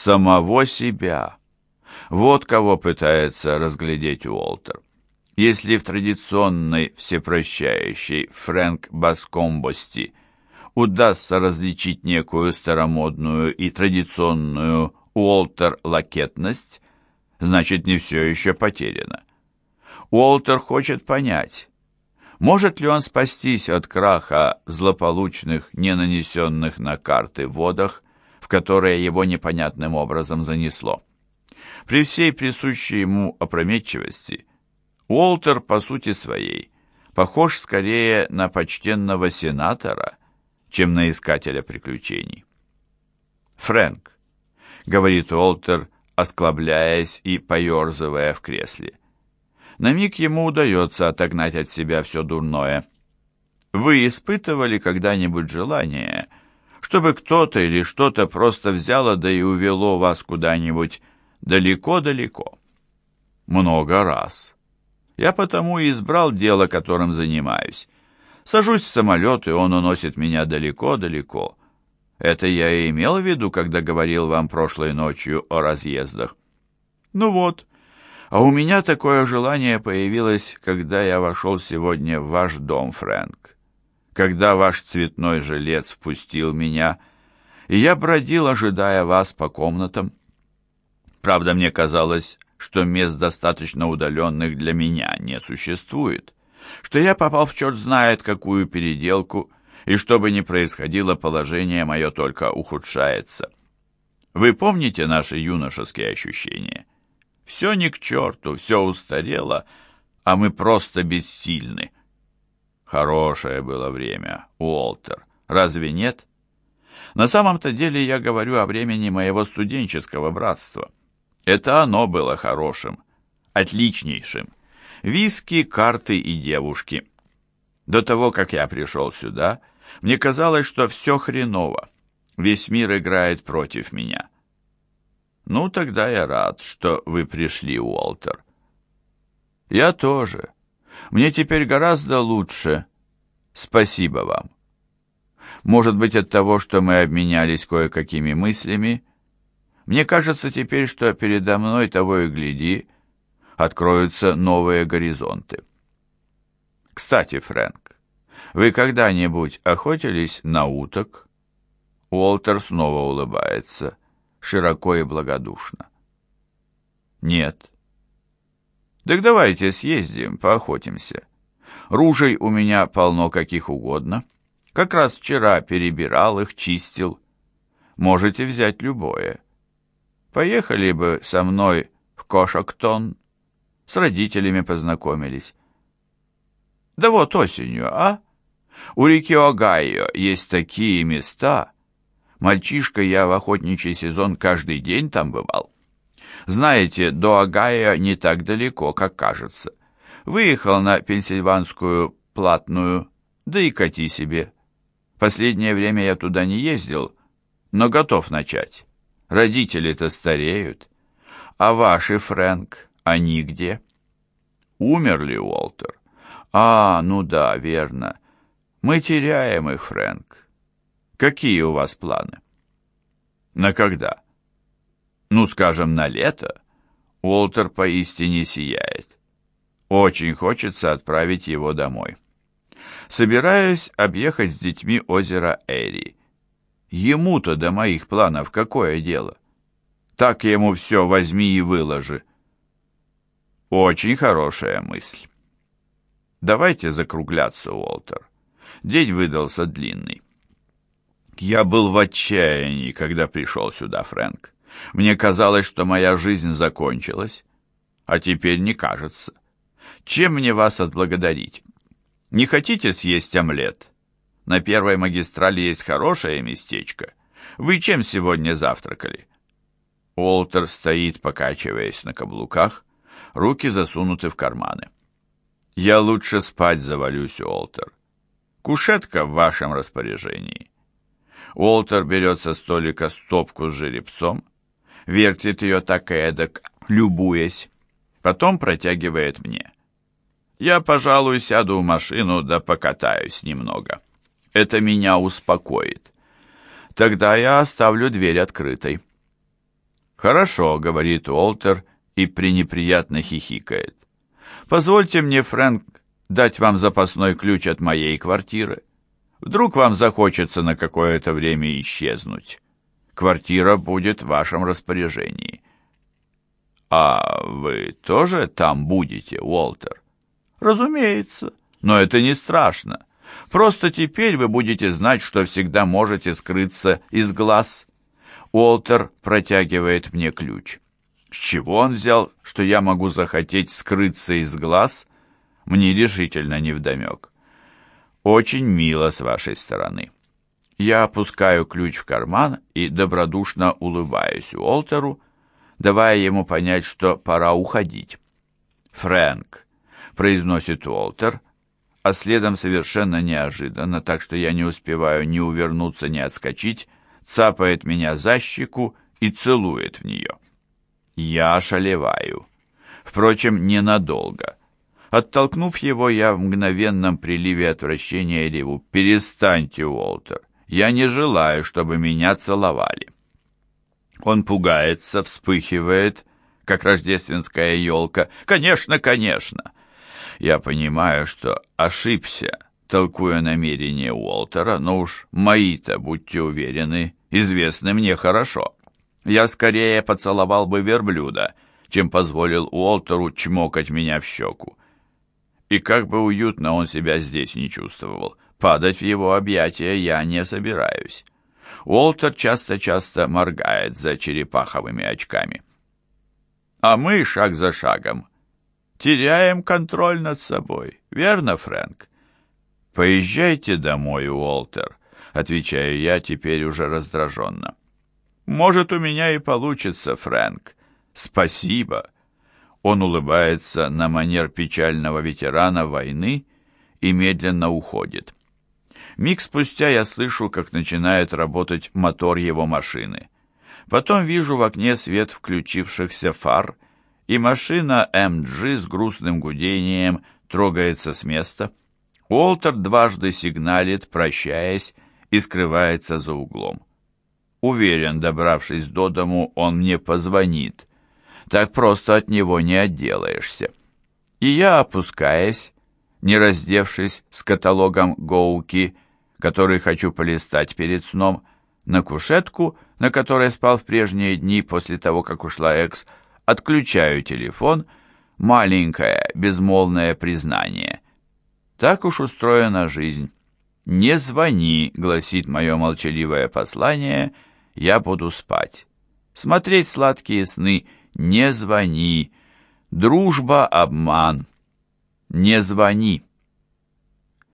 самого себя. Вот кого пытается разглядеть Уолтер. Если в традиционной всепрощающей Фрэнк Баскомбости удастся различить некую старомодную и традиционную Уолтер-лакетность, значит, не все еще потеряно. Уолтер хочет понять, может ли он спастись от краха злополучных, не нанесенных на карты водах, которые его непонятным образом занесло. При всей присущей ему опрометчивости, Уолтер, по сути своей, похож скорее на почтенного сенатора, чем на искателя приключений. «Фрэнк», — говорит Уолтер, осклабляясь и поерзывая в кресле. На миг ему удается отогнать от себя все дурное. Вы испытывали когда-нибудь желание, чтобы кто-то или что-то просто взяло да и увело вас куда-нибудь далеко-далеко? Много раз. Я потому и избрал дело, которым занимаюсь. Сажусь в самолет, и он уносит меня далеко-далеко. Это я и имел в виду, когда говорил вам прошлой ночью о разъездах. Ну вот, а у меня такое желание появилось, когда я вошел сегодня в ваш дом, Фрэнк. Когда ваш цветной жилец впустил меня, и я бродил, ожидая вас по комнатам. Правда, мне казалось, что мест достаточно удаленных для меня не существует, что я попал в черт знает какую переделку, и что бы ни происходило, положение мое только ухудшается. Вы помните наши юношеские ощущения? Все ни к черту, все устарело, а мы просто бессильны. Хорошее было время, Уолтер, разве нет? На самом-то деле я говорю о времени моего студенческого братства. Это оно было хорошим, отличнейшим. Виски, карты и девушки. До того, как я пришел сюда, мне казалось, что все хреново. Весь мир играет против меня. «Ну, тогда я рад, что вы пришли, Уолтер». «Я тоже. Мне теперь гораздо лучше. Спасибо вам». Может быть, от того, что мы обменялись кое-какими мыслями, мне кажется теперь, что передо мной того и гляди, откроются новые горизонты. Кстати, Фрэнк, вы когда-нибудь охотились на уток? Уолтер снова улыбается широко и благодушно. Нет. Так давайте съездим, поохотимся. Ружей у меня полно каких угодно. Как раз вчера перебирал их, чистил. Можете взять любое. Поехали бы со мной в Кошактон. С родителями познакомились. Да вот осенью, а? У реки Огайо есть такие места, Мальчишка я в охотничий сезон каждый день там бывал. Знаете, до Агая не так далеко, как кажется. Выехал на Пенсильванскую платную, да и кати себе. Последнее время я туда не ездил, но готов начать. Родители-то стареют. А ваши, Фрэнк, они где? Умерли, Уолтер? А, ну да, верно. Мы теряем их, Фрэнк. Какие у вас планы? На когда? Ну, скажем, на лето. Уолтер поистине сияет. Очень хочется отправить его домой. Собираюсь объехать с детьми озеро Эри. Ему-то до моих планов какое дело? Так ему все возьми и выложи. Очень хорошая мысль. Давайте закругляться, Уолтер. День выдался длинный. Я был в отчаянии, когда пришел сюда, Фрэнк. Мне казалось, что моя жизнь закончилась, а теперь не кажется. Чем мне вас отблагодарить? Не хотите съесть омлет? На первой магистрали есть хорошее местечко. Вы чем сегодня завтракали? Уолтер стоит, покачиваясь на каблуках, руки засунуты в карманы. Я лучше спать завалюсь, Уолтер. Кушетка в вашем распоряжении. Уолтер берет со столика стопку с жеребцом, вертит ее так и эдак, любуясь, потом протягивает мне. Я, пожалуй, сяду в машину да покатаюсь немного. Это меня успокоит. Тогда я оставлю дверь открытой. «Хорошо», — говорит Уолтер и пренеприятно хихикает. «Позвольте мне, Фрэнк, дать вам запасной ключ от моей квартиры. Вдруг вам захочется на какое-то время исчезнуть. Квартира будет в вашем распоряжении». «А вы тоже там будете, Уолтер?» «Разумеется, но это не страшно. Просто теперь вы будете знать, что всегда можете скрыться из глаз». Уолтер протягивает мне ключ. С чего он взял, что я могу захотеть скрыться из глаз? Мне решительно невдомек. Очень мило с вашей стороны. Я опускаю ключ в карман и добродушно улыбаюсь Уолтеру, давая ему понять, что пора уходить. «Фрэнк», — произносит Уолтер, а следом совершенно неожиданно, так что я не успеваю ни увернуться, ни отскочить, цапает меня за щеку и целует в нее. Я ошалеваю. Впрочем, ненадолго. Оттолкнув его, я в мгновенном приливе отвращения реву. «Перестаньте, Уолтер! Я не желаю, чтобы меня целовали!» Он пугается, вспыхивает, как рождественская елка. «Конечно, конечно!» Я понимаю, что ошибся, толкуя намерения Уолтера, но уж мои-то, будьте уверены, известны мне хорошо. Я скорее поцеловал бы верблюда, чем позволил Уолтеру чмокать меня в щеку. И как бы уютно он себя здесь не чувствовал, падать в его объятия я не собираюсь. Уолтер часто-часто моргает за черепаховыми очками. А мы шаг за шагом теряем контроль над собой, верно, Фрэнк? Поезжайте домой, Уолтер, отвечаю я теперь уже раздраженно. Может, у меня и получится, Фрэнк. Спасибо. Он улыбается на манер печального ветерана войны и медленно уходит. Миг спустя я слышу, как начинает работать мотор его машины. Потом вижу в окне свет включившихся фар, и машина МГ с грустным гудением трогается с места. Уолтер дважды сигналит, прощаясь, и скрывается за углом. Уверен, добравшись до дому, он мне позвонит. Так просто от него не отделаешься. И я, опускаясь, не раздевшись с каталогом Гоуки, который хочу полистать перед сном, на кушетку, на которой спал в прежние дни после того, как ушла Экс, отключаю телефон, маленькое безмолвное признание. Так уж устроена жизнь. «Не звони», — гласит мое молчаливое послание, — я буду спать. Смотреть сладкие сны не звони. Дружба — обман. Не звони.